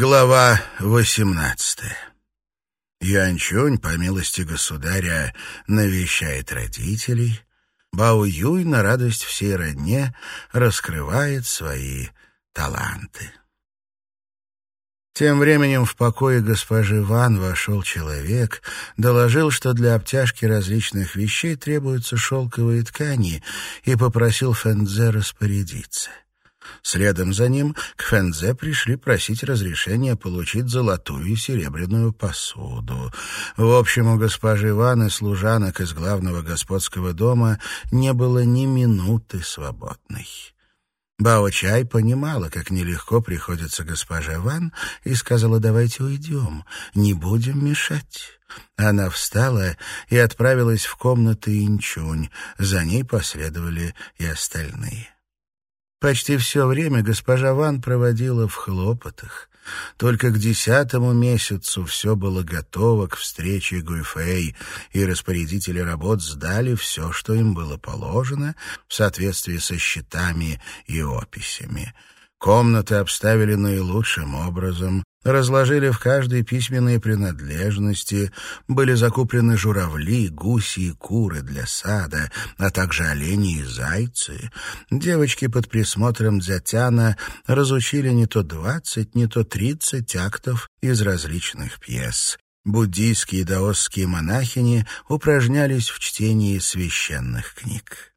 Глава восемнадцатая. Юанчунь, по милости государя, навещает родителей. Бао Юй на радость всей родне раскрывает свои таланты. Тем временем в покое госпожи Ван вошел человек, доложил, что для обтяжки различных вещей требуются шелковые ткани, и попросил Фэнзе распорядиться. Следом за ним к Фензе пришли просить разрешения получить золотую и серебряную посуду. В общем, у госпожи Иваны служанок из главного господского дома не было ни минуты свободной. Бао-чай понимала, как нелегко приходится госпоже Ван, и сказала, давайте уйдем, не будем мешать. Она встала и отправилась в комнаты Инчунь, за ней последовали и остальные. Почти все время госпожа Ван проводила в хлопотах. Только к десятому месяцу все было готово к встрече Гуйфэй, и распорядители работ сдали все, что им было положено, в соответствии со счетами и описями. Комнаты обставили наилучшим образом, разложили в каждой письменные принадлежности, были закуплены журавли, гуси и куры для сада, а также олени и зайцы. Девочки под присмотром Дзятяна разучили не то двадцать, не то тридцать актов из различных пьес. Буддийские и даосские монахини упражнялись в чтении священных книг.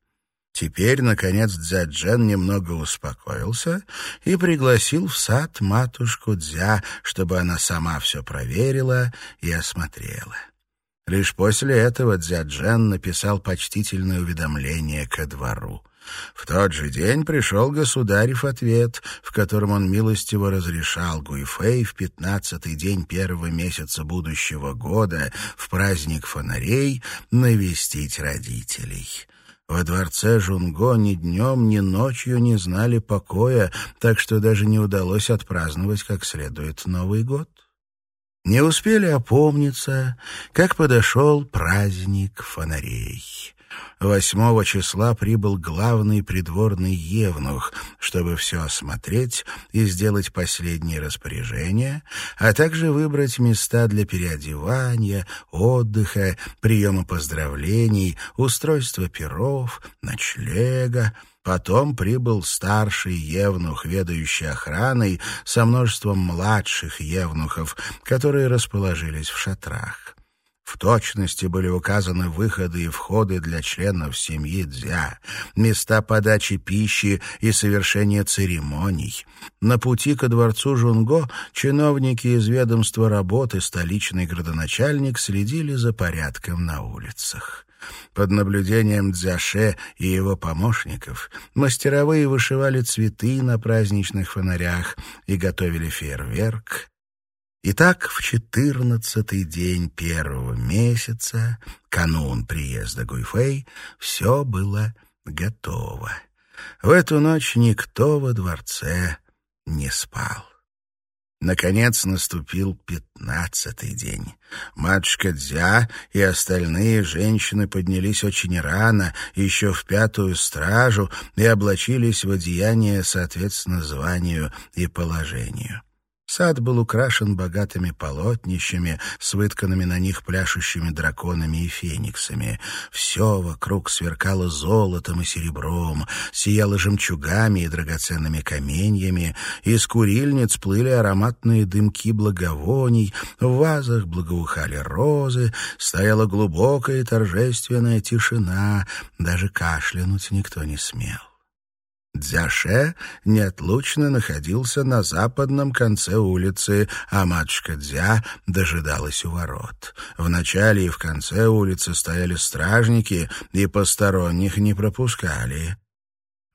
Теперь, наконец, Дзяджен немного успокоился и пригласил в сад матушку Дзя, чтобы она сама все проверила и осмотрела. Лишь после этого Дзяджен написал почтительное уведомление ко двору. В тот же день пришел государев ответ, в котором он милостиво разрешал Гуйфэй в пятнадцатый день первого месяца будущего года в праздник фонарей навестить родителей. Во дворце Жунго ни днем, ни ночью не знали покоя, так что даже не удалось отпраздновать как следует Новый год. Не успели опомниться, как подошел праздник фонарей. Восьмого числа прибыл главный придворный евнух, чтобы все осмотреть и сделать последние распоряжения, а также выбрать места для переодевания, отдыха, приема поздравлений, устройства перов, ночлега, Потом прибыл старший евнух, ведающий охраной, со множеством младших евнухов, которые расположились в шатрах. В точности были указаны выходы и входы для членов семьи Дзя, места подачи пищи и совершения церемоний. На пути ко дворцу Жунго чиновники из ведомства работы, столичный градоначальник следили за порядком на улицах. Под наблюдением Дзяше и его помощников мастеровые вышивали цветы на праздничных фонарях и готовили фейерверк, Итак, в четырнадцатый день первого месяца, канун приезда Гуйфэй, все было готово. В эту ночь никто во дворце не спал. Наконец наступил пятнадцатый день. Матушка Дзя и остальные женщины поднялись очень рано, еще в пятую стражу, и облачились в одеяние соответственно званию и положению. Сад был украшен богатыми полотнищами с вытканными на них пляшущими драконами и фениксами. Все вокруг сверкало золотом и серебром, сияло жемчугами и драгоценными каменьями, из курильниц плыли ароматные дымки благовоний, в вазах благоухали розы, стояла глубокая и торжественная тишина, даже кашлянуть никто не смел. Дзяше неотлучно находился на западном конце улицы, а матушка Дзя дожидалась у ворот. В начале и в конце улицы стояли стражники и посторонних не пропускали.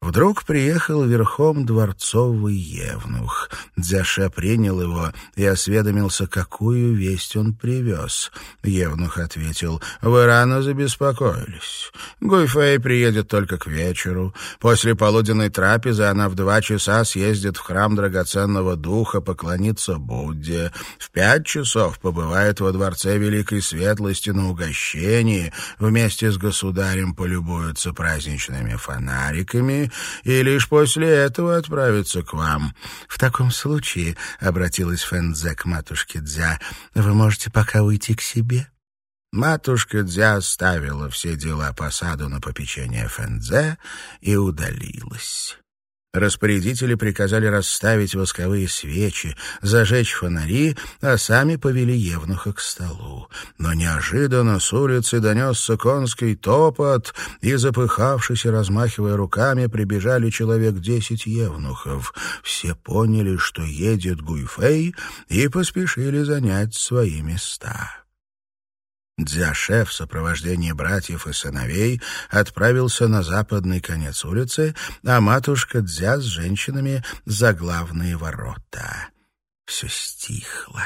Вдруг приехал верхом дворцовый евнух. Дзяше принял его и осведомился, какую весть он привез. Евнух ответил, «Вы рано забеспокоились. Гуйфэй приедет только к вечеру. После полуденной трапезы она в два часа съездит в храм драгоценного духа поклониться Будде. В пять часов побывает во дворце Великой Светлости на угощении, вместе с государем полюбуется праздничными фонариками» вами и лишь после этого отправиться к вам». «В таком случае», — обратилась Фэнзе к матушке Дзя, — «вы можете пока уйти к себе». Матушка Дзя оставила все дела по саду на попечение Фэнзе и удалилась. Распорядители приказали расставить восковые свечи, зажечь фонари, а сами повели Евнуха к столу. Но неожиданно с улицы донесся конский топот, и, запыхавшись и размахивая руками, прибежали человек десять евнухов. Все поняли, что едет Гуйфей, и поспешили занять свои места. Дзяше в сопровождении братьев и сыновей отправился на западный конец улицы, а матушка Дзя с женщинами за главные ворота. Все стихло.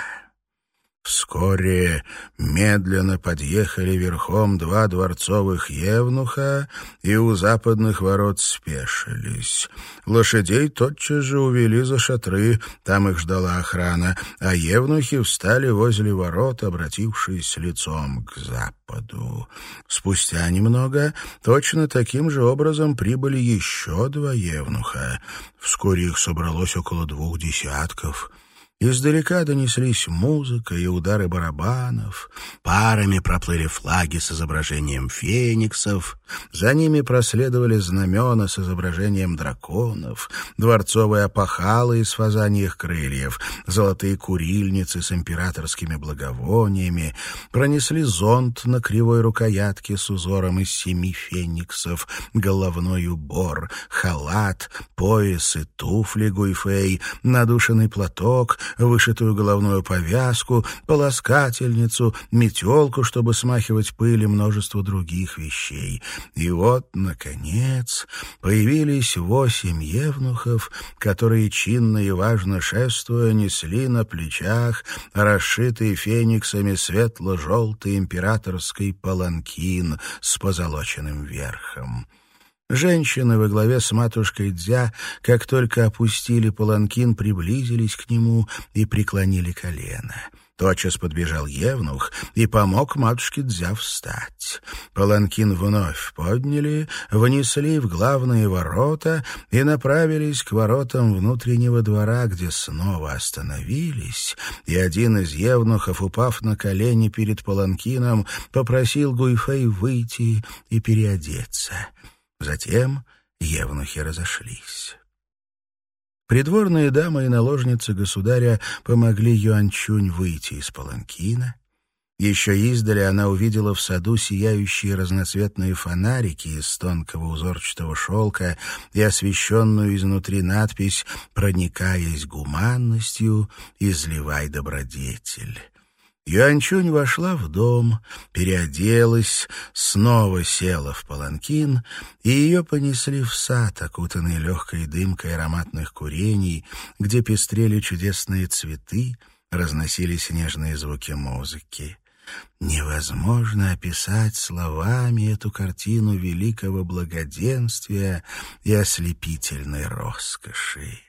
Вскоре медленно подъехали верхом два дворцовых евнуха и у западных ворот спешились. Лошадей тотчас же увели за шатры, там их ждала охрана, а евнухи встали возле ворот, обратившись лицом к западу. Спустя немного точно таким же образом прибыли еще два евнуха. Вскоре их собралось около двух десятков — Издалека донеслись музыка и удары барабанов, парами проплыли флаги с изображением фениксов, за ними проследовали знамена с изображением драконов, дворцовые опахалы из фазаньих крыльев, золотые курильницы с императорскими благовониями, пронесли зонт на кривой рукоятке с узором из семи фениксов, головной убор, халат, пояс и туфли гуйфей, надушенный платок — вышитую головную повязку, полоскательницу, метелку, чтобы смахивать пыль и множество других вещей. И вот, наконец, появились восемь евнухов, которые, чинно и важно шествуя, несли на плечах расшитый фениксами светло-желтый императорский паланкин с позолоченным верхом. Женщины во главе с матушкой Дзя, как только опустили паланкин, приблизились к нему и преклонили колено. Тотчас подбежал Евнух и помог матушке Дзя встать. Паланкин вновь подняли, внесли в главные ворота и направились к воротам внутреннего двора, где снова остановились, и один из евнухов, упав на колени перед Паланкином, попросил Гуйфей выйти и переодеться. Затем евнухи разошлись. Придворные дамы и наложницы государя помогли Юанчунь выйти из паланкина. Еще издали она увидела в саду сияющие разноцветные фонарики из тонкого узорчатого шелка и освещенную изнутри надпись «Проникаясь гуманностью, изливай добродетель». Юанчунь вошла в дом, переоделась, снова села в паланкин, и ее понесли в сад, окутанный легкой дымкой ароматных курений, где пестрели чудесные цветы, разносились нежные звуки музыки. Невозможно описать словами эту картину великого благоденствия и ослепительной роскоши.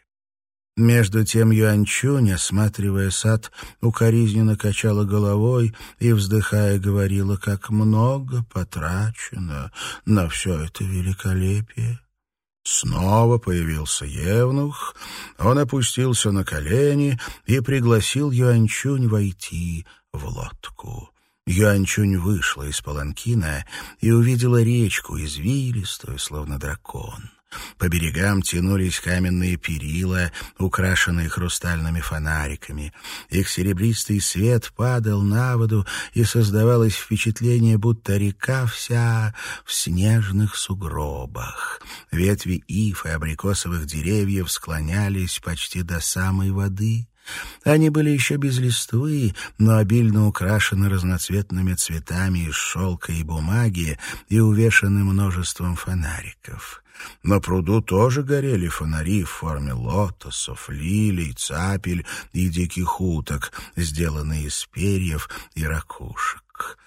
Между тем Юанчунь, осматривая сад, укоризненно качала головой и, вздыхая, говорила, как много потрачено на все это великолепие. Снова появился Евнух, он опустился на колени и пригласил Юанчунь войти в лодку. Юанчунь вышла из паланкина и увидела речку, извилистую, словно дракон. По берегам тянулись каменные перила, украшенные хрустальными фонариками. Их серебристый свет падал на воду, и создавалось впечатление, будто река вся в снежных сугробах. Ветви ив и абрикосовых деревьев склонялись почти до самой воды. Они были еще без листвы, но обильно украшены разноцветными цветами из шелка и бумаги и увешаны множеством фонариков. На пруду тоже горели фонари в форме лотосов, лилий, цапель и диких уток, сделанные из перьев и ракушек.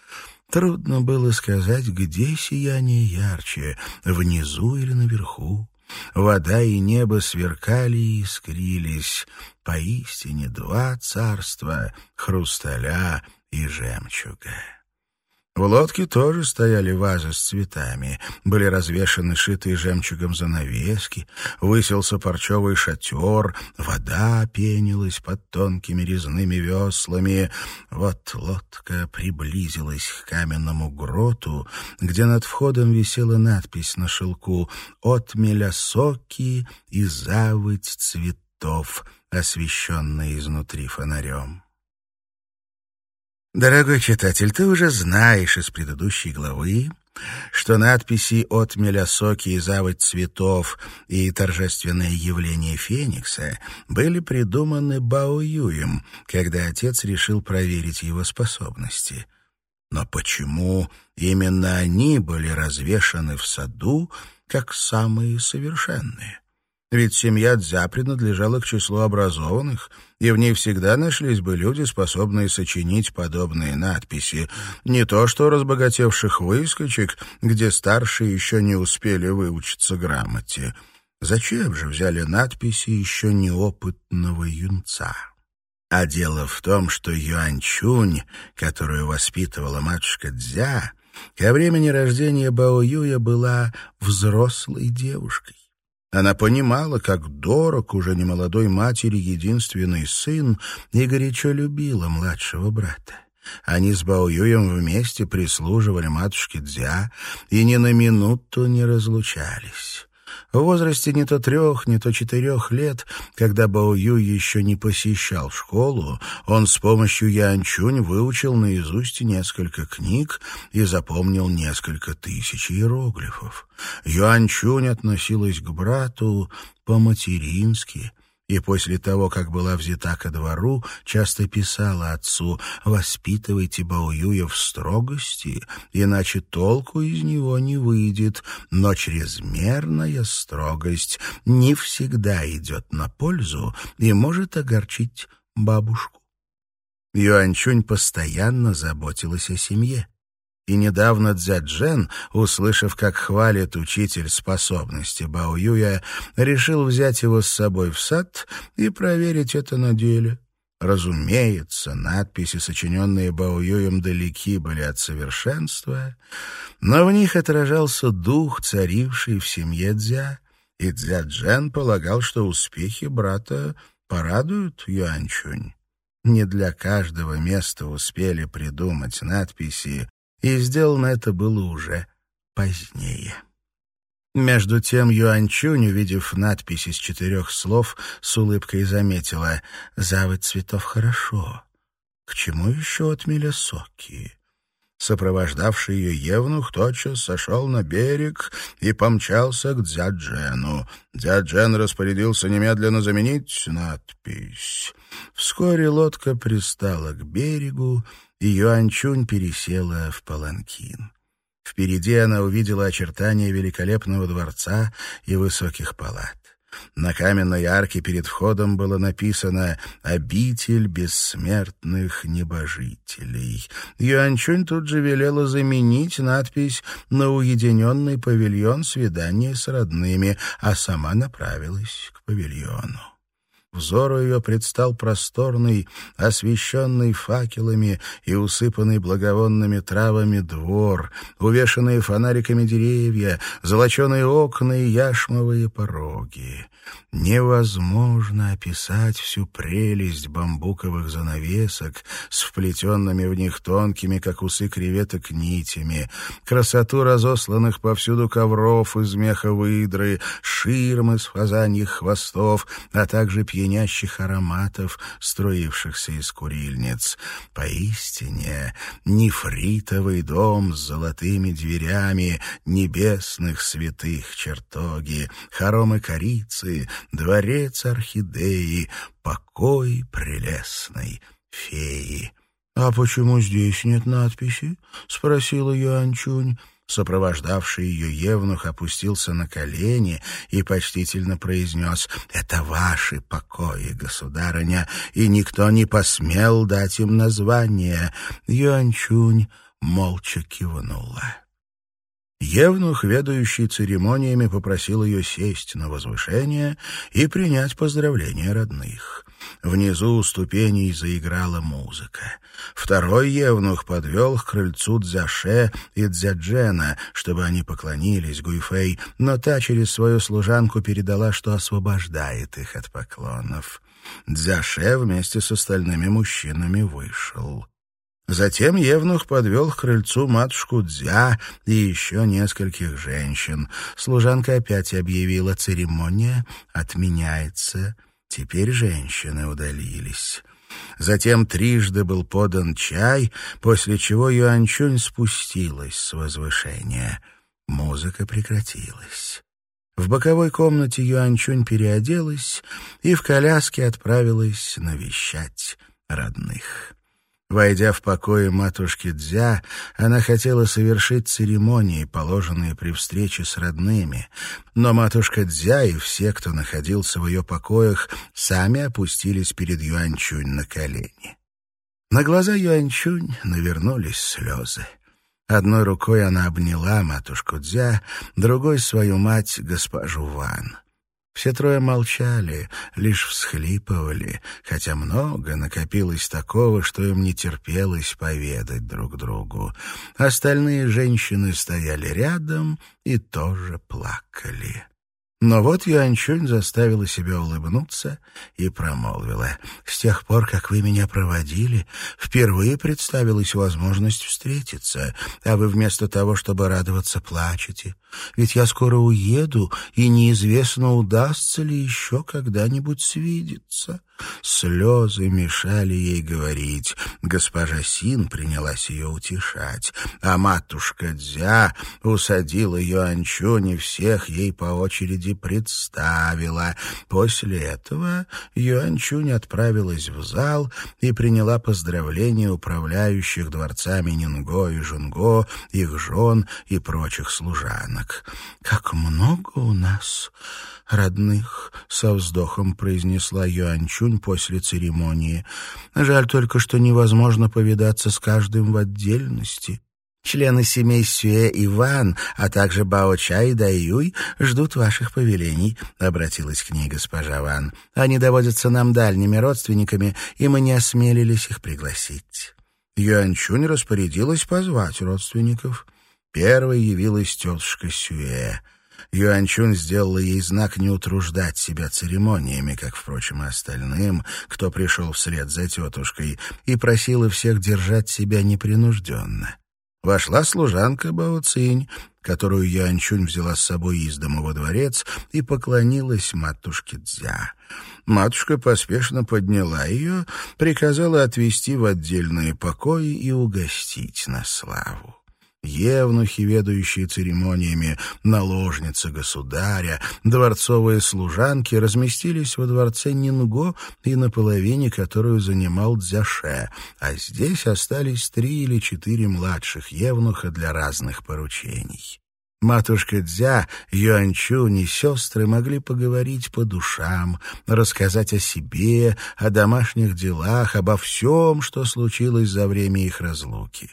Трудно было сказать, где сияние ярче, внизу или наверху. Вода и небо сверкали и искрились. Поистине два царства — хрусталя и жемчуга. В лодке тоже стояли вазы с цветами, были развешаны шитые жемчугом занавески, выселся парчевый шатер, вода пенилась под тонкими резными веслами. Вот лодка приблизилась к каменному гроту, где над входом висела надпись на шелку «От соки и завыть цветов», освещенная изнутри фонарем. Дорогой читатель, ты уже знаешь из предыдущей главы, что надписи от соки и заводь цветов и торжественное явление Феникса были придуманы Бао Юем, когда отец решил проверить его способности. Но почему именно они были развешаны в саду как самые совершенные? Ведь семья Дзя принадлежала к числу образованных, и в ней всегда нашлись бы люди, способные сочинить подобные надписи. Не то что разбогатевших выскочек, где старшие еще не успели выучиться грамоте. Зачем же взяли надписи еще неопытного юнца? А дело в том, что Юанчунь, которую воспитывала матушка Дзя, ко времени рождения Бао Юя была взрослой девушкой. Она понимала, как дорог уже немолодой матери единственный сын и горячо любила младшего брата. Они с Баоюем вместе прислуживали матушке Дзя и ни на минуту не разлучались. В возрасте не то трех, не то четырех лет, когда Бао Ю еще не посещал школу, он с помощью Янчунь выучил наизусть несколько книг и запомнил несколько тысяч иероглифов. Юанчунь относилась к брату по-матерински — и после того, как была взята ко двору, часто писала отцу «Воспитывайте Баоюя в строгости, иначе толку из него не выйдет, но чрезмерная строгость не всегда идет на пользу и может огорчить бабушку». Юанчунь постоянно заботилась о семье. И недавно Дзяджен, услышав, как хвалит учитель способности Бао Юя, решил взять его с собой в сад и проверить это на деле. Разумеется, надписи, сочиненные Бао Юем, далеки были от совершенства, но в них отражался дух, царивший в семье Дзя, и Дзяджен полагал, что успехи брата порадуют Юанчунь. Не для каждого места успели придумать надписи, и сделано это было уже позднее. Между тем Юанчунь, увидев надпись из четырех слов, с улыбкой заметила «Заводь цветов хорошо. К чему еще отмели соки?» Сопровождавший ее Евнух тотчас сошел на берег и помчался к Дзяджену. Дзяджен распорядился немедленно заменить надпись. Вскоре лодка пристала к берегу, и Юанчунь пересела в паланкин. Впереди она увидела очертания великолепного дворца и высоких палат. На каменной арке перед входом было написано «Обитель бессмертных небожителей». Юанчунь тут же велела заменить надпись на уединенный павильон свидания с родными, а сама направилась к павильону. Взору ее предстал просторный, освещенный факелами и усыпанный благовонными травами двор, увешанные фонариками деревья, золоченые окна и яшмовые пороги. Невозможно описать всю прелесть бамбуковых занавесок с вплетенными в них тонкими, как усы креветок, нитями, красоту разосланных повсюду ковров из меха выдры, ширмы с фазаньих хвостов, а также пьянящих ароматов, струившихся из курильниц. Поистине, нефритовый дом с золотыми дверями, небесных святых чертоги, хоромы корицы, дворец орхидеи, покой прелестной феи. — А почему здесь нет надписи? — спросила Юанчунь. Сопровождавший ее Евнух опустился на колени и почтительно произнес «Это ваши покои, государыня, и никто не посмел дать им название». Юанчунь молча кивнула. Евнух, ведающий церемониями, попросил ее сесть на возвышение и принять поздравления родных. Внизу у ступеней заиграла музыка. Второй евнух подвел к крыльцу Дзяше и Дзяджена, чтобы они поклонились Гуйфэй, но та через свою служанку передала, что освобождает их от поклонов. Дзяше вместе с остальными мужчинами вышел. Затем Евнух подвел к крыльцу матушку Дзя и еще нескольких женщин. Служанка опять объявила, церемония отменяется. Теперь женщины удалились. Затем трижды был подан чай, после чего Юанчунь спустилась с возвышения. Музыка прекратилась. В боковой комнате Юанчунь переоделась и в коляске отправилась навещать родных. Войдя в покои матушки Дзя, она хотела совершить церемонии, положенные при встрече с родными, но матушка Дзя и все, кто находился в ее покоях, сами опустились перед Юанчунь на колени. На глаза Юанчунь навернулись слезы. Одной рукой она обняла матушку Дзя, другой — свою мать, госпожу Ван. Все трое молчали, лишь всхлипывали, хотя много накопилось такого, что им не терпелось поведать друг другу. Остальные женщины стояли рядом и тоже плакали. Но вот Юанчунь заставила себя улыбнуться и промолвила. «С тех пор, как вы меня проводили, впервые представилась возможность встретиться, а вы вместо того, чтобы радоваться, плачете. Ведь я скоро уеду, и неизвестно, удастся ли еще когда-нибудь свидеться». Слезы мешали ей говорить. Госпожа Син принялась ее утешать, а матушка Дзя усадила ее Анчуни всех ей по очереди представила. После этого Юанчунь отправилась в зал и приняла поздравления управляющих дворцами Нинго и Жунго, их жен и прочих служанок. «Как много у нас!» родных», — со вздохом произнесла Юанчунь после церемонии. «Жаль только, что невозможно повидаться с каждым в отдельности». Члены семей Сюэ и Ван, а также Бао Чай и Даюй ждут ваших повелений», — обратилась к ней госпожа Ван. «Они доводятся нам дальними родственниками, и мы не осмелились их пригласить». Юанчунь распорядилась позвать родственников. Первой явилась тетушка Сюэ — Юанчун сделала ей знак не утруждать себя церемониями, как, впрочем, и остальным, кто пришел вслед за тетушкой, и просила всех держать себя непринужденно. Вошла служанка Бао Цинь, которую Юанчунь взяла с собой из дома во дворец и поклонилась матушке Дзя. Матушка поспешно подняла ее, приказала отвезти в отдельные покои и угостить на славу евнухи, ведающие церемониями, наложницы государя, дворцовые служанки разместились во дворце Нинго и на половине, которую занимал Дзяше, а здесь остались три или четыре младших евнуха для разных поручений. Матушка Дзя, Юанчунь и сестры могли поговорить по душам, рассказать о себе, о домашних делах, обо всем, что случилось за время их разлуки.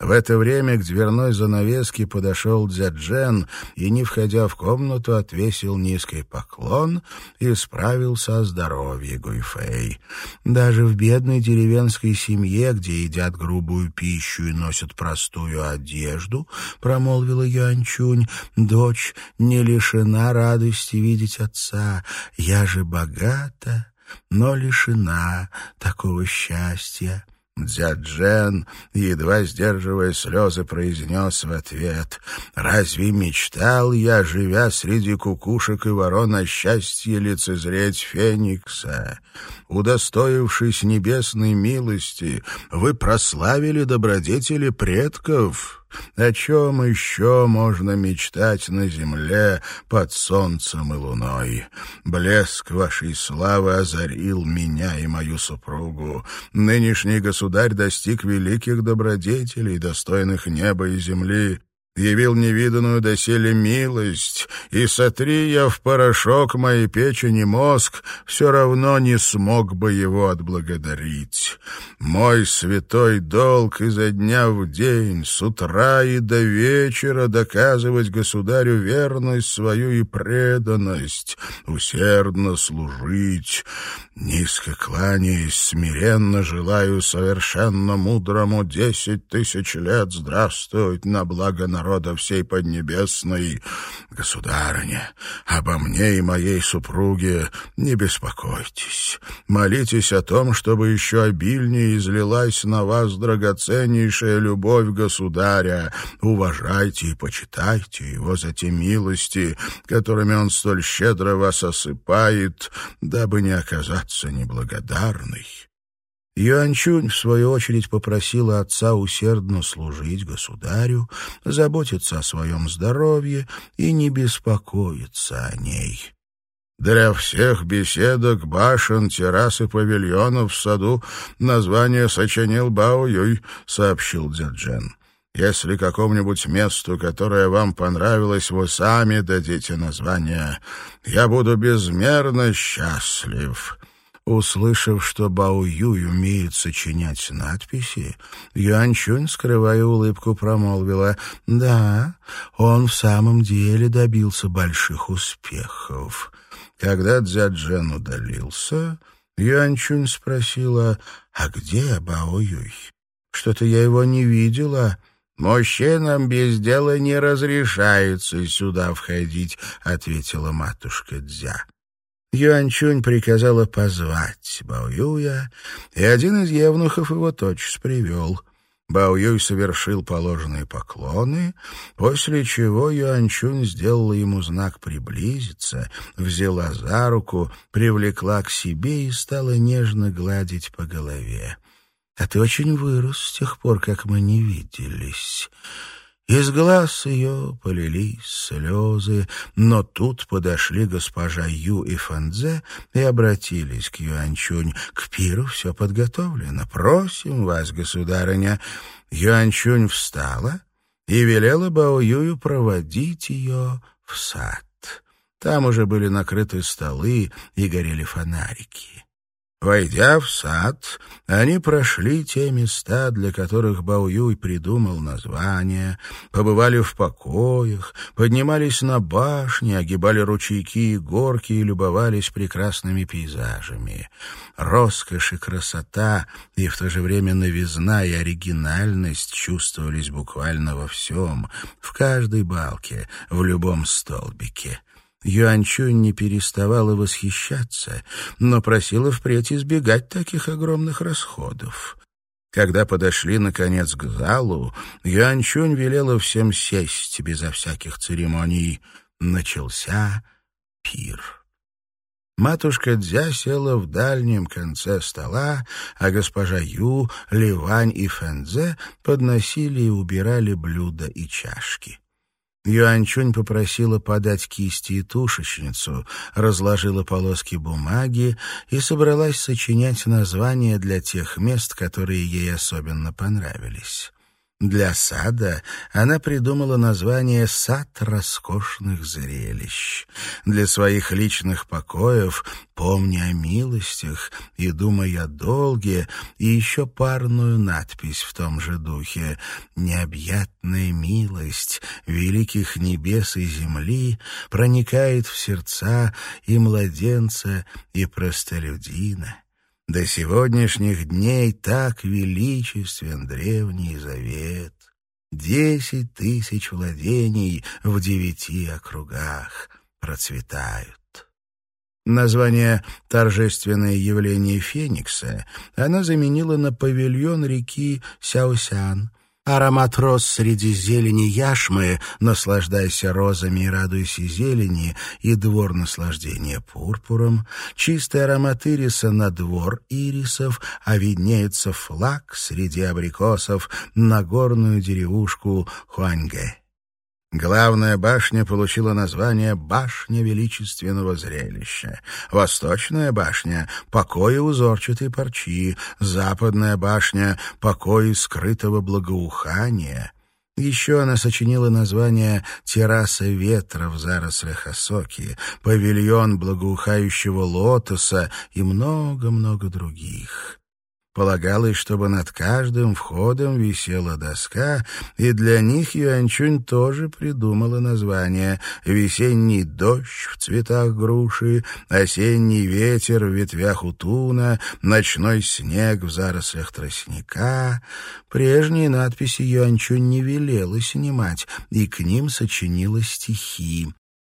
В это время к дверной занавеске подошел Дзяджен и, не входя в комнату, отвесил низкий поклон и справился о здоровье Гуйфэй. Даже в бедной деревенской семье, где едят грубую пищу и носят простую одежду, промолвила Юанчунь, дочь не лишена радости видеть отца. Я же богата, но лишена такого счастья. Дзяджен, едва сдерживая слезы, произнес в ответ, «Разве мечтал я, живя среди кукушек и ворон, о счастье лицезреть Феникса? Удостоившись небесной милости, вы прославили добродетели предков». О чем еще можно мечтать на земле под солнцем и луной? Блеск вашей славы озарил меня и мою супругу. Нынешний государь достиг великих добродетелей, достойных неба и земли. Явил невиданную доселе милость, и сотри я в порошок моей печени мозг, все равно не смог бы его отблагодарить. Мой святой долг изо дня в день, с утра и до вечера доказывать государю верность свою и преданность, усердно служить, Низко кланяясь, смиренно желаю совершенно мудрому десять тысяч лет здравствовать на благо народа всей Поднебесной. Государыня, обо мне и моей супруге не беспокойтесь. Молитесь о том, чтобы еще обильнее излилась на вас драгоценнейшая любовь государя. Уважайте и почитайте его за те милости, которыми он столь щедро вас осыпает, дабы не оказаться неблагодарной. Юанчунь, в свою очередь, попросила отца усердно служить государю, заботиться о своем здоровье и не беспокоиться о ней. Для всех беседок, башен, террас и павильонов в саду название сочинил Бао Юй, сообщил Дзяджен. Если какому-нибудь месту, которое вам понравилось, вы сами дадите название, я буду безмерно счастлив. Услышав, что Бао Юй умеет сочинять надписи, Юанчунь, скрывая улыбку, промолвила, «Да, он в самом деле добился больших успехов». Когда Дзяджен удалился, Юанчунь спросила, «А где Бао Юй? Что-то я его не видела». «Мужчинам без дела не разрешается сюда входить», — ответила матушка Дзя. Юанчунь приказала позвать Баоюя, и один из евнухов его тотчас привел. Баоюй совершил положенные поклоны, после чего Юанчунь сделала ему знак приблизиться, взяла за руку, привлекла к себе и стала нежно гладить по голове. «А ты очень вырос с тех пор, как мы не виделись». Из глаз ее полились слезы, но тут подошли госпожа Ю и Фанзе и обратились к Юанчунь. «К пиру все подготовлено. Просим вас, государыня». Юанчунь встала и велела Бао Юю проводить ее в сад. Там уже были накрыты столы и горели фонарики. Войдя в сад, они прошли те места, для которых Баоюй придумал название, побывали в покоях, поднимались на башни, огибали ручейки и горки и любовались прекрасными пейзажами. Роскошь и красота, и в то же время новизна и оригинальность чувствовались буквально во всем, в каждой балке, в любом столбике. Юанчунь не переставала восхищаться, но просила впредь избегать таких огромных расходов. Когда подошли, наконец, к залу, Юанчунь велела всем сесть безо всяких церемоний. Начался пир. Матушка Дзя села в дальнем конце стола, а госпожа Ю, Ливань и Фэнзе подносили и убирали блюда и чашки. Юаньчунь попросила подать кисти и тушечницу, разложила полоски бумаги и собралась сочинять названия для тех мест, которые ей особенно понравились. Для сада она придумала название «Сад роскошных зрелищ». Для своих личных покоев «Помни о милостях» и «Думай о долге» и еще парную надпись в том же духе «Необъятная милость великих небес и земли проникает в сердца и младенца, и простолюдина». До сегодняшних дней так величествен древний завет. Десять тысяч владений в девяти округах процветают. Название «Торжественное явление Феникса» она заменила на павильон реки Сяосян, Аромат роз среди зелени яшмы, наслаждайся розами и радуйся зелени, и двор наслаждения пурпуром, чистый аромат ириса на двор ирисов, а виднеется флаг среди абрикосов на горную деревушку Хуаньге. Главная башня получила название «Башня величественного зрелища». Восточная башня — покои узорчатой парчи, западная башня — покои скрытого благоухания. Еще она сочинила название «Терраса ветра в зарослях осоки», «Павильон благоухающего лотоса» и много-много других. Полагалось, чтобы над каждым входом висела доска, и для них Юанчунь тоже придумала название «Весенний дождь в цветах груши», «Осенний ветер в ветвях утуна», «Ночной снег в зарослях тростника». Прежние надписи Юанчунь не велела снимать, и к ним сочинила стихи.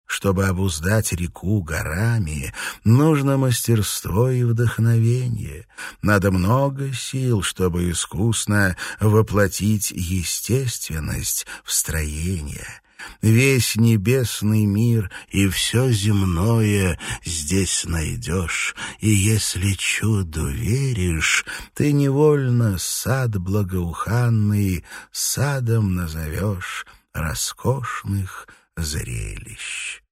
Чтобы обуздать реку горами, нужно мастерство и вдохновение. Надо много сил, чтобы искусно воплотить естественность в строение. Весь небесный мир и все земное здесь найдешь, и если чуду веришь, ты невольно сад благоуханный садом назовешь роскошных зрелищ.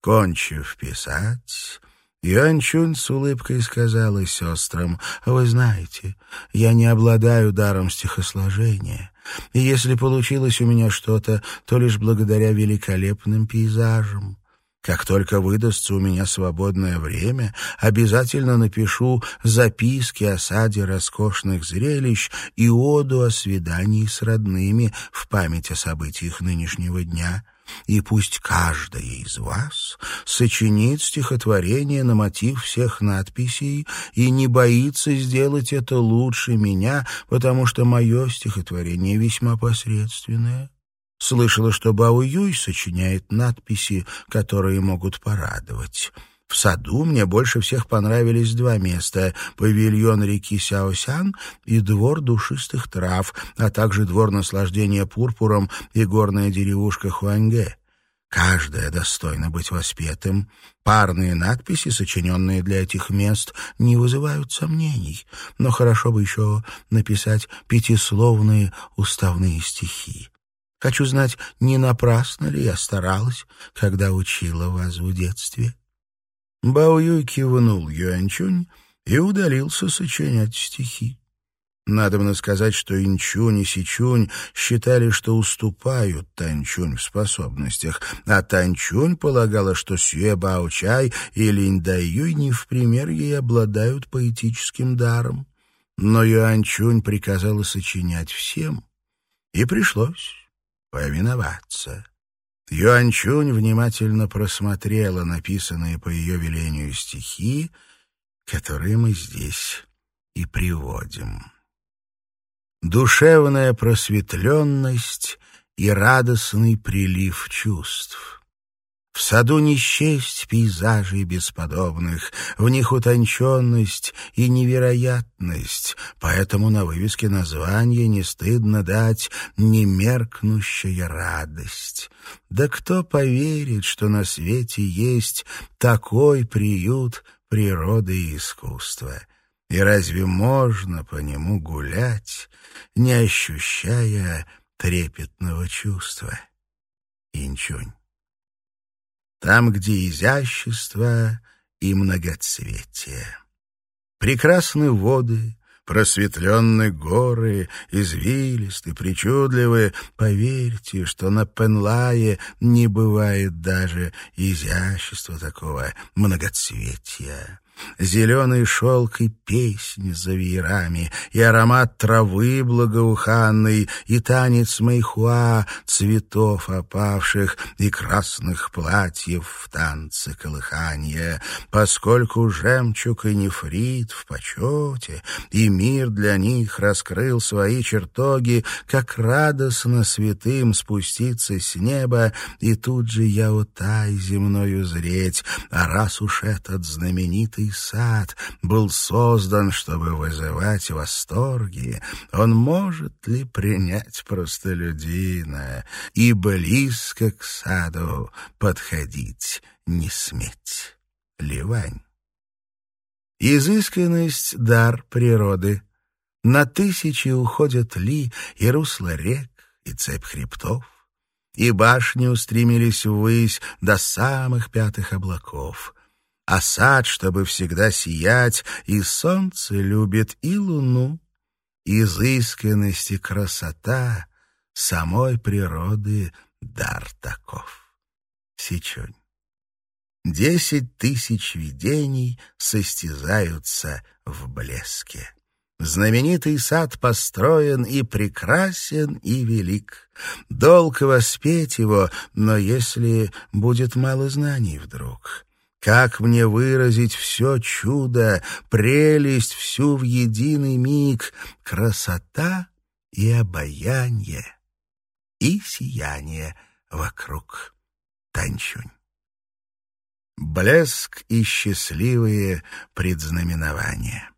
Кончив писать, Юанчунь с улыбкой сказала сестрам, «Вы знаете, я не обладаю даром стихосложения, и если получилось у меня что-то, то лишь благодаря великолепным пейзажам». Как только выдастся у меня свободное время, обязательно напишу записки о саде роскошных зрелищ и оду о свидании с родными в память о событиях нынешнего дня и пусть каждая из вас сочинит стихотворение на мотив всех надписей и не боится сделать это лучше меня, потому что мое стихотворение весьма посредственное. Слышала, что Бао Юй сочиняет надписи, которые могут порадовать. В саду мне больше всех понравились два места — павильон реки Сяосян и двор душистых трав, а также двор наслаждения пурпуром и горная деревушка Хуанге. Каждая достойна быть воспетым. Парные надписи, сочиненные для этих мест, не вызывают сомнений, но хорошо бы еще написать пятисловные уставные стихи. Хочу знать, не напрасно ли я старалась, когда учила вас в детстве. Бао Юй кивнул Юанчунь и удалился сочинять стихи. Надо сказать, что Инчунь и Сичунь считали, что уступают Танчунь в способностях, а Танчунь полагала, что Сюэ Бао-Чай и Линь Дай-Юй не в пример ей обладают поэтическим даром. Но Юанчунь приказала сочинять всем, и пришлось повиноваться. Юанчунь внимательно просмотрела написанные по ее велению стихи, которые мы здесь и приводим. Душевная просветленность и радостный прилив чувств — в саду не счесть пейзажей бесподобных, в них утонченность и невероятность, поэтому на вывеске названия не стыдно дать «немеркнущая радость». Да кто поверит, что на свете есть такой приют природы и искусства? И разве можно по нему гулять, не ощущая трепетного чувства? Инчунь там, где изящество и многоцветие. Прекрасны воды, просветленные горы, извилисты, причудливые. Поверьте, что на Пенлае не бывает даже изящества такого многоцветия зеленый шелк и песнь за веерами, и аромат травы благоуханной, и танец мэйхуа, цветов опавших, и красных платьев в танце колыхания, поскольку жемчуг и нефрит в почете, и мир для них раскрыл свои чертоги, как радостно святым спуститься с неба, и тут же яутай земной узреть, а раз уж этот знаменитый сад был создан, чтобы вызывать восторги, он может ли принять простолюдина и близко к саду подходить не сметь? Ливань. Изысканность — дар природы. На тысячи уходят ли и русло рек, и цепь хребтов, и башни устремились ввысь до самых пятых облаков а сад, чтобы всегда сиять, и солнце любит, и луну. Изысканность и красота самой природы дар таков. Сичунь. Десять тысяч видений состязаются в блеске. Знаменитый сад построен и прекрасен, и велик. Долг воспеть его, но если будет мало знаний вдруг... Как мне выразить все чудо, прелесть всю в единый миг, красота и обаяние, и сияние вокруг Танчунь. Блеск и счастливые предзнаменования.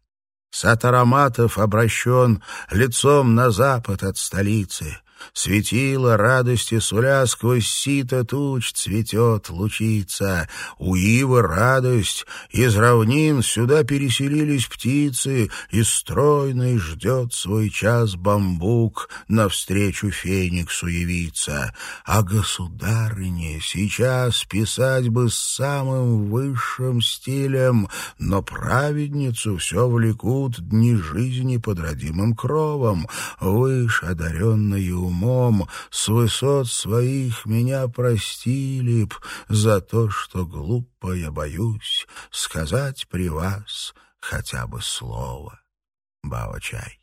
Сад ароматов обращен лицом на запад от столицы. Светило радости суля сквозь сито туч цветет лучица. У ивы радость, из равнин сюда переселились птицы, и стройный ждет свой час бамбук, навстречу фениксу явиться. А государыне сейчас писать бы с самым высшим стилем, но праведницу все влекут дни жизни под родимым кровом, выше одаренную умом, с высот своих меня простили б за то, что глупо я боюсь сказать при вас хотя бы слово. Бао-чай.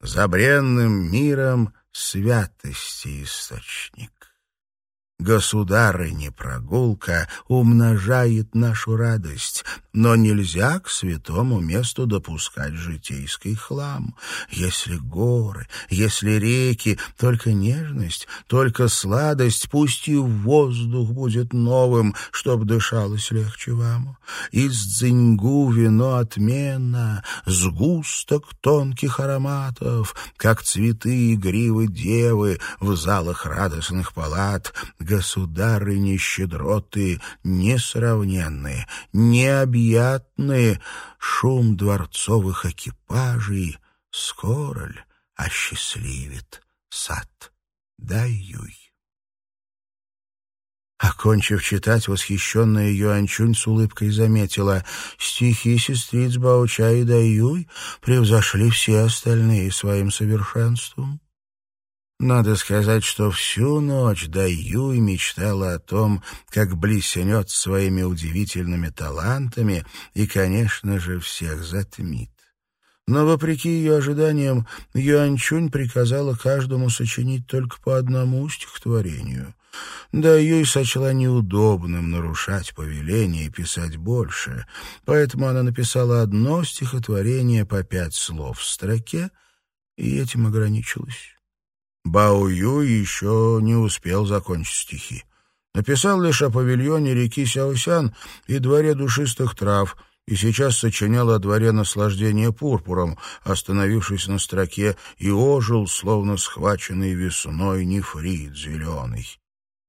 За бренным миром святости источник. Государыне прогулка умножает нашу радость, но нельзя к святому месту допускать житейский хлам. Если горы, если реки, только нежность, только сладость, пусть и воздух будет новым, чтоб дышалось легче вам. Из дзиньгу вино отменно, сгусток тонких ароматов, как цветы и гривы девы в залах радостных палат — государыни щедроты несравненные, необъятные, шум дворцовых экипажей скоро ль осчастливит сад Даюй. Окончив читать, восхищенная Юанчунь с улыбкой заметила, стихи сестриц Бауча и Даюй превзошли все остальные своим совершенством. Надо сказать, что всю ночь Даюй мечтала о том, как блеснет своими удивительными талантами и, конечно же, всех затмит. Но, вопреки ее ожиданиям, Юанчунь приказала каждому сочинить только по одному стихотворению. Да ее сочла неудобным нарушать повеление и писать больше, поэтому она написала одно стихотворение по пять слов в строке, и этим ограничилась. Бао Юй еще не успел закончить стихи. Написал лишь о павильоне реки Сяосян и дворе душистых трав, и сейчас сочинял о дворе наслаждения пурпуром, остановившись на строке, и ожил, словно схваченный весной нефрит зеленый.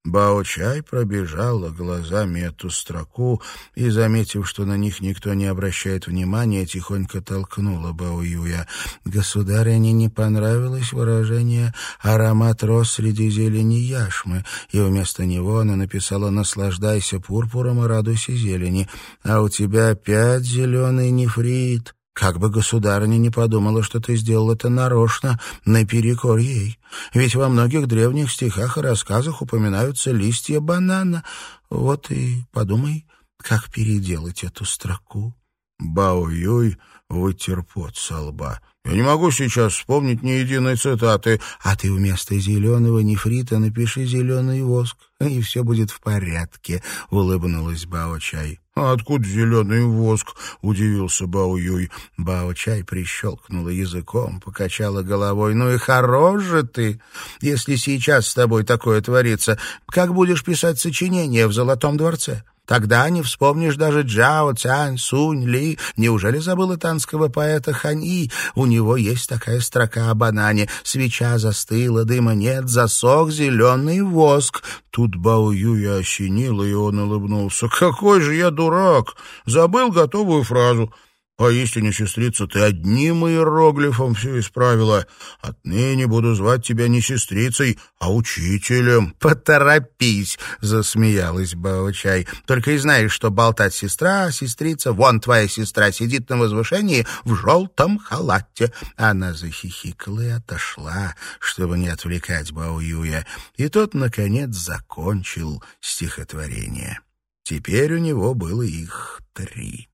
Бао-чай пробежала глазами эту строку и, заметив, что на них никто не обращает внимания, тихонько толкнула Бао-юя. Государыне не понравилось выражение «аромат роз среди зелени яшмы», и вместо него она написала «наслаждайся пурпуром и радуйся зелени», а у тебя опять зеленый нефрит. Как бы государыня не подумала, что ты сделал это нарочно, наперекор ей. Ведь во многих древних стихах и рассказах упоминаются листья банана. Вот и подумай, как переделать эту строку. Бао-Юй вытер пот со лба. «Я не могу сейчас вспомнить ни единой цитаты. А ты вместо зеленого нефрита напиши зеленый воск, и все будет в порядке», — улыбнулась Бао-Чай. «А откуда зеленый воск?» — удивился Бао-Юй. Бао-Чай прищелкнула языком, покачала головой. «Ну и хорош же ты! Если сейчас с тобой такое творится, как будешь писать сочинение в Золотом дворце?» Тогда не вспомнишь даже Джао, Цянь, Сунь, Ли. Неужели забыла танского поэта Хани? У него есть такая строка о банане. Свеча застыла, дыма нет, засох зеленый воск. Тут Бао Юя осенило, и он улыбнулся. «Какой же я дурак! Забыл готовую фразу!» Поистине, сестрица, ты одним иероглифом все исправила. Отныне буду звать тебя не сестрицей, а учителем». «Поторопись!» — засмеялась Баучай. «Только и знаешь, что болтать сестра, сестрица. Вон твоя сестра сидит на возвышении в желтом халате». Она захихикала и отошла, чтобы не отвлекать Баоюя. И тот, наконец, закончил стихотворение. Теперь у него было их три.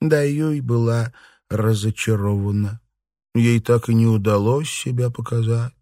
Даюй была разочарована. Ей так и не удалось себя показать.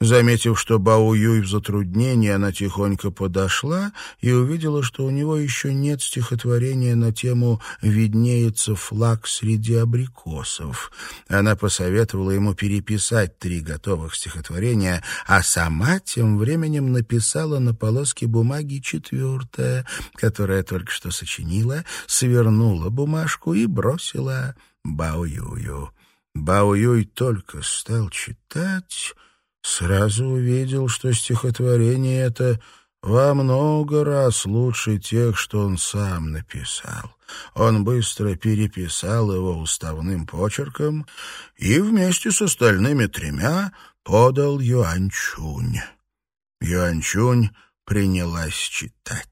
Заметив, что Бао Юй в затруднении, она тихонько подошла и увидела, что у него еще нет стихотворения на тему «Виднеется флаг среди абрикосов». Она посоветовала ему переписать три готовых стихотворения, а сама тем временем написала на полоске бумаги четвертое, которое только что сочинила, свернула бумажку и бросила Бао Юю. Бао Юй только стал читать сразу увидел, что стихотворение это во много раз лучше тех, что он сам написал. Он быстро переписал его уставным почерком и вместе с остальными тремя подал Юанчунь. Юанчунь принялась читать.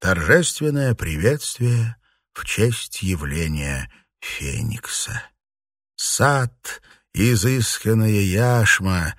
Торжественное приветствие в честь явления Феникса. Сад изысканная яшма,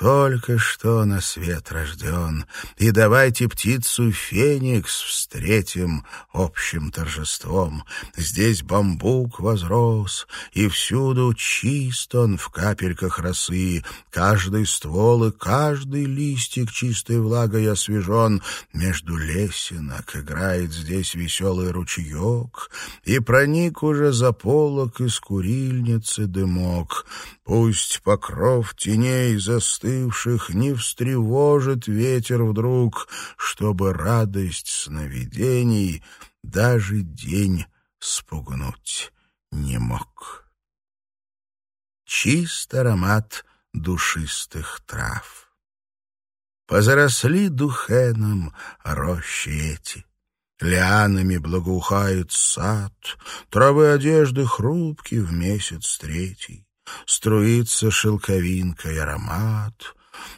только что на свет рожден, и давайте птицу Феникс встретим общим торжеством. Здесь бамбук возрос, и всюду чист он в капельках росы, каждый ствол и каждый листик чистой влагой освежен, между лесенок играет здесь веселый ручеек, и проник уже за полок из курильницы дымок. Пусть покров теней застывших не встревожит ветер вдруг, чтобы радость сновидений даже день спугнуть не мог. Чист аромат душистых трав. Позаросли духеном рощи эти, Лианами благоухает сад, Травы одежды хрупки в месяц третий струится шелковинкой аромат.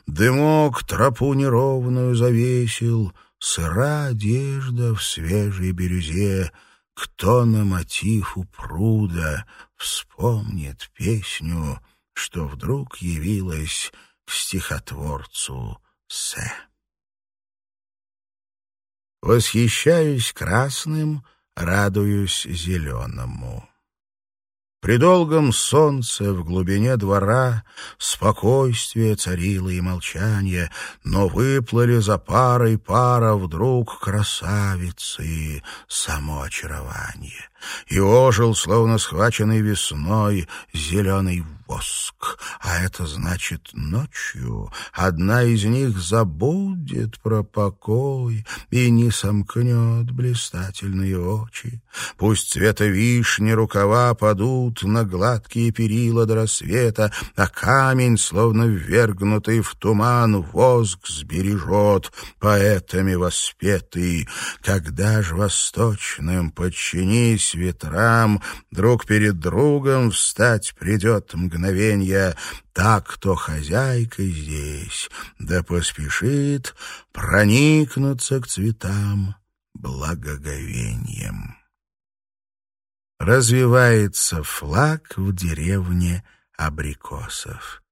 Дымок тропу неровную завесил, сыра одежда в свежей бирюзе. Кто на мотив у пруда вспомнит песню, что вдруг явилась к стихотворцу Се. Восхищаюсь красным, радуюсь зеленому. При долгом солнце в глубине двора Спокойствие царило и молчание, Но выплыли за парой пара Вдруг красавицы, само очарование и ожил, словно схваченный весной, зеленый воск. А это значит ночью одна из них забудет про покой и не сомкнет блистательные очи. Пусть цвета вишни рукава падут на гладкие перила до рассвета, а камень, словно ввергнутый в туман, воск сбережет, поэтами воспетый. Когда ж восточным подчинись ветрам, друг перед другом встать придет мгновенье. Так, кто хозяйкой здесь, да поспешит проникнуться к цветам благоговением. Развивается флаг в деревне абрикосов.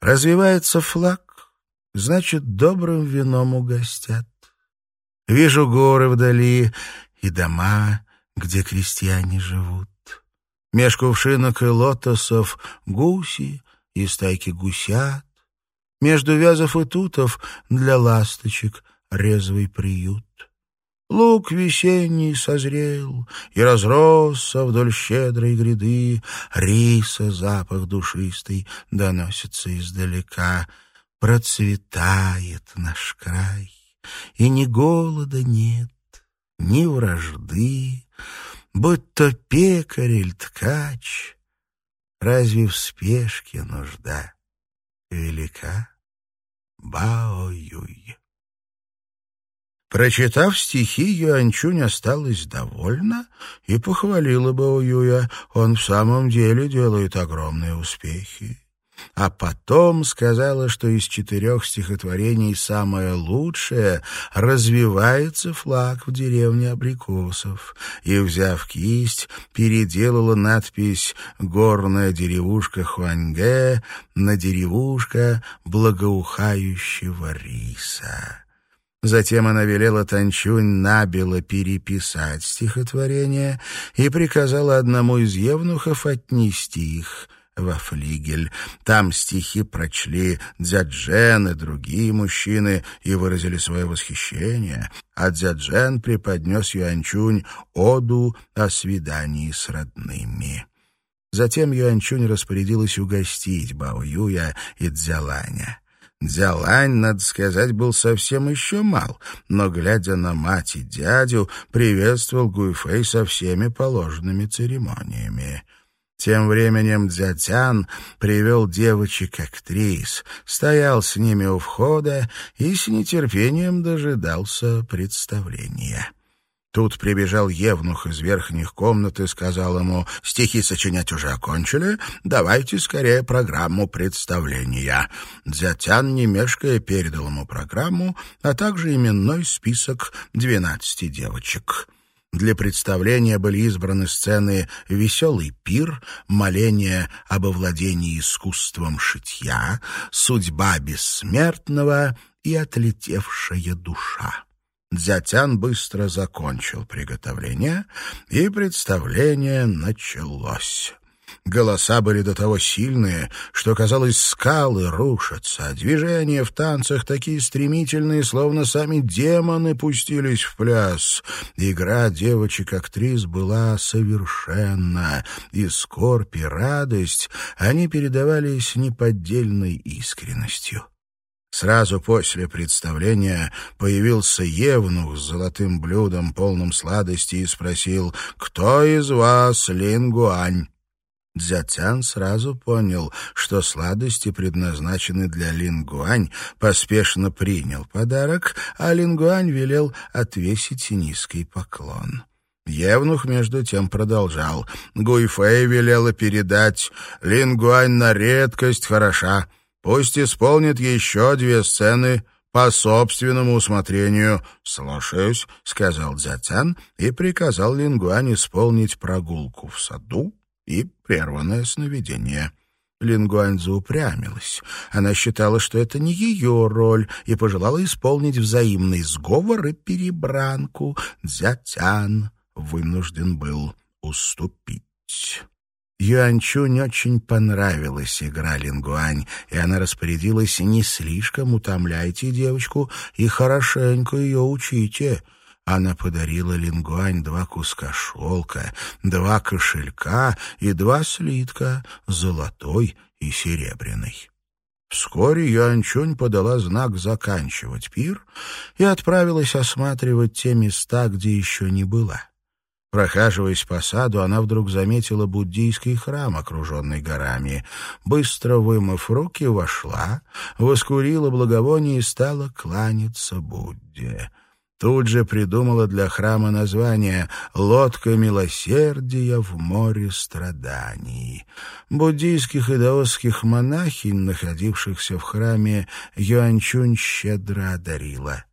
Развивается флаг, значит, добрым вином угостят. Вижу горы вдали и дома, где крестьяне живут. Меж кувшинок и лотосов гуси и стайки гусят. Между вязов и тутов для ласточек резвый приют. Лук весенний созрел и разросся вдоль щедрой гряды, Риса запах душистый доносится издалека. Процветает наш край, и ни голода нет, ни вражды, будь то пекарь или ткач, разве в спешке нужда велика? Бао-юй. Прочитав стихи, Юанчунь осталась довольна и похвалила Бао Юя. Он в самом деле делает огромные успехи а потом сказала, что из четырех стихотворений самое лучшее развивается флаг в деревне Абрикосов, и, взяв кисть, переделала надпись «Горная деревушка Хуанге» на деревушка благоухающего риса. Затем она велела Танчунь набело переписать стихотворение и приказала одному из евнухов отнести их во флигель. Там стихи прочли Дзяджен и другие мужчины и выразили свое восхищение, а Дзяджен преподнес Юанчунь оду о свидании с родными. Затем Юанчунь распорядилась угостить Бао Юя и Дзяланя. Дзялань, надо сказать, был совсем еще мал, но, глядя на мать и дядю, приветствовал Гуйфэй со всеми положенными церемониями. Тем временем Дзятян привел девочек-актрис, стоял с ними у входа и с нетерпением дожидался представления. Тут прибежал Евнух из верхних комнат и сказал ему, «Стихи сочинять уже окончили, давайте скорее программу представления». Дзятян, не мешкая, передал ему программу, а также именной список двенадцати девочек. Для представления были избраны сцены «Веселый пир», «Моление об овладении искусством шитья», «Судьба бессмертного» и «Отлетевшая душа». Дзятян быстро закончил приготовление, и представление началось. Голоса были до того сильные, что, казалось, скалы рушатся, а движения в танцах такие стремительные, словно сами демоны пустились в пляс. Игра девочек-актрис была совершенна, и скорбь и радость они передавались неподдельной искренностью. Сразу после представления появился Евнух с золотым блюдом, полным сладости, и спросил, «Кто из вас Лингуань?» Дзятян сразу понял, что сладости предназначены для Лингуань, поспешно принял подарок, а Лингуань велел отвесить низкий поклон. Евнух, между тем, продолжал. Гуйфэй велела передать «Лингуань на редкость хороша. Пусть исполнит еще две сцены» по собственному усмотрению. «Слушаюсь», — сказал Дзятян и приказал Лингуань исполнить прогулку в саду и прерванное сновидение. Лингуань заупрямилась. Она считала, что это не ее роль, и пожелала исполнить взаимный сговор и перебранку. Дзятян вынужден был уступить. Юанчунь очень понравилась игра Лингуань, и она распорядилась «не слишком утомляйте девочку и хорошенько ее учите». Она подарила Лингуань два куска шелка, два кошелька и два слитка, золотой и серебряный. Вскоре Юанчунь подала знак заканчивать пир и отправилась осматривать те места, где еще не была. Прохаживаясь по саду, она вдруг заметила буддийский храм, окруженный горами. Быстро вымыв руки, вошла, воскурила благовоние и стала кланяться Будде. Тут же придумала для храма название «Лодка милосердия в море страданий». Буддийских и даосских монахинь, находившихся в храме, Юанчунь щедро одарила.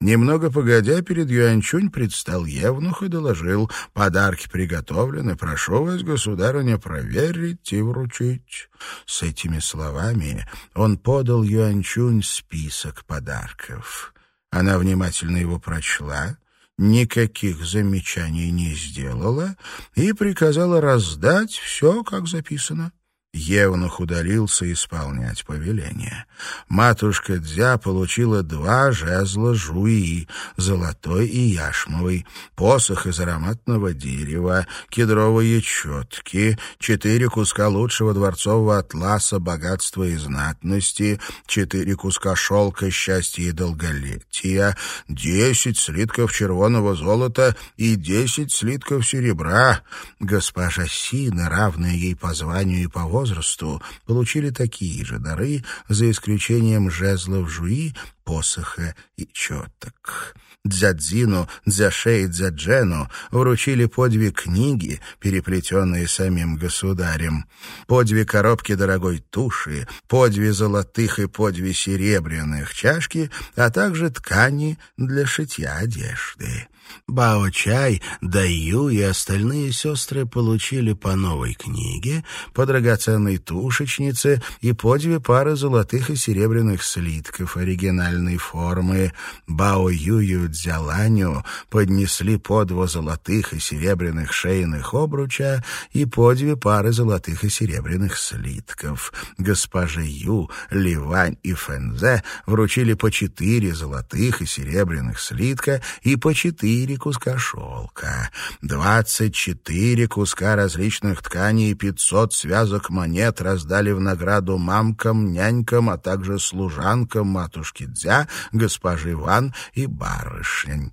Немного погодя, перед Юанчунь предстал Евнух и доложил, «Подарки приготовлены, прошу вас, государыня, проверить и вручить». С этими словами он подал Юанчунь список подарков. Она внимательно его прочла, никаких замечаний не сделала и приказала раздать все, как записано. Евнух удалился исполнять повеление. Матушка Дзя получила два жезла жуи, золотой и яшмовый, посох из ароматного дерева, кедровые четки, четыре куска лучшего дворцового атласа богатства и знатности, четыре куска шелка счастья и долголетия, десять слитков червоного золота и десять слитков серебра. Госпожа Сина, равная ей по званию и по возрасту, получили такие же дары, за исключением жезлов жуи, посоха и четок. Дзядзину, Дзяше и Дзяджену вручили по две книги, переплетенные самим государем, по две коробки дорогой туши, по две золотых и по две серебряных чашки, а также ткани для шитья одежды. Бао-Чай, Даю и остальные сестры получили по новой книге, по драгоценной тушечнице и по две пары золотых и серебряных слитков оригинальной формы. Бао-Юю Дзяланю поднесли по два золотых и серебряных шейных обруча и по две пары золотых и серебряных слитков. Госпоже Ю, Ливань и Фэнзе вручили по четыре золотых и серебряных слитка и по четыре четыре куска шелка, двадцать четыре куска различных тканей и пятьсот связок монет раздали в награду мамкам, нянькам, а также служанкам матушки Дзя, госпожи Ван и барышням.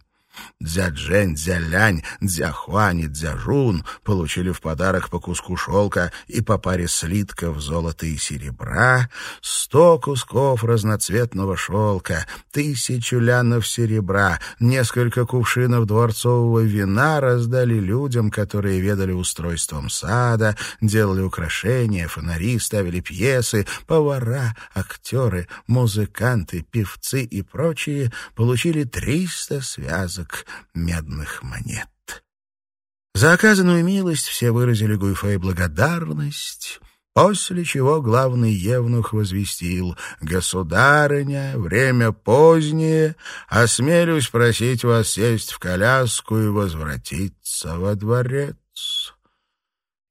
Дзяджень, Дзялянь, Дзяхуань и Дзяжун получили в подарок по куску шелка и по паре слитков золота и серебра, сто кусков разноцветного шелка, тысячу лянов серебра, несколько кувшинов дворцового вина раздали людям, которые ведали устройством сада, делали украшения, фонари, ставили пьесы, повара, актеры, музыканты, певцы и прочие получили триста связок сверток медных монет. За оказанную милость все выразили Гуйфэй благодарность, после чего главный евнух возвестил «Государыня, время позднее, осмелюсь просить вас сесть в коляску и возвратиться во дворец».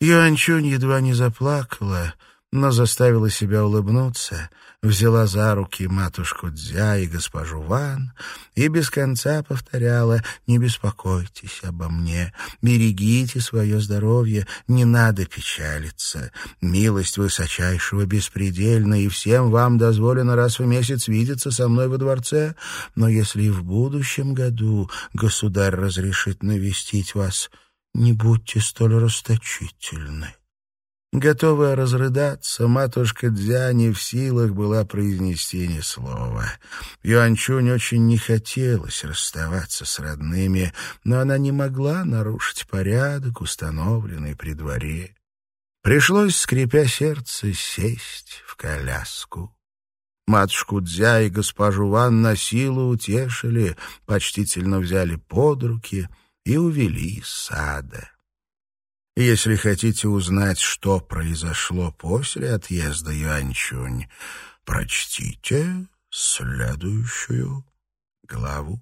Юанчунь едва не заплакала, но заставила себя улыбнуться — взяла за руки матушку Дзя и госпожу Ван и без конца повторяла «Не беспокойтесь обо мне, берегите свое здоровье, не надо печалиться. Милость высочайшего беспредельна, и всем вам дозволено раз в месяц видеться со мной во дворце, но если в будущем году государь разрешит навестить вас, не будьте столь расточительны». Готовая разрыдаться, матушка Дзя не в силах была произнести ни слова. Юанчунь очень не хотелось расставаться с родными, но она не могла нарушить порядок, установленный при дворе. Пришлось, скрипя сердце, сесть в коляску. Матушку Дзя и госпожу Ван на силу утешили, почтительно взяли под руки и увели из сада. Если хотите узнать, что произошло после отъезда Юаньчунь, прочтите следующую главу.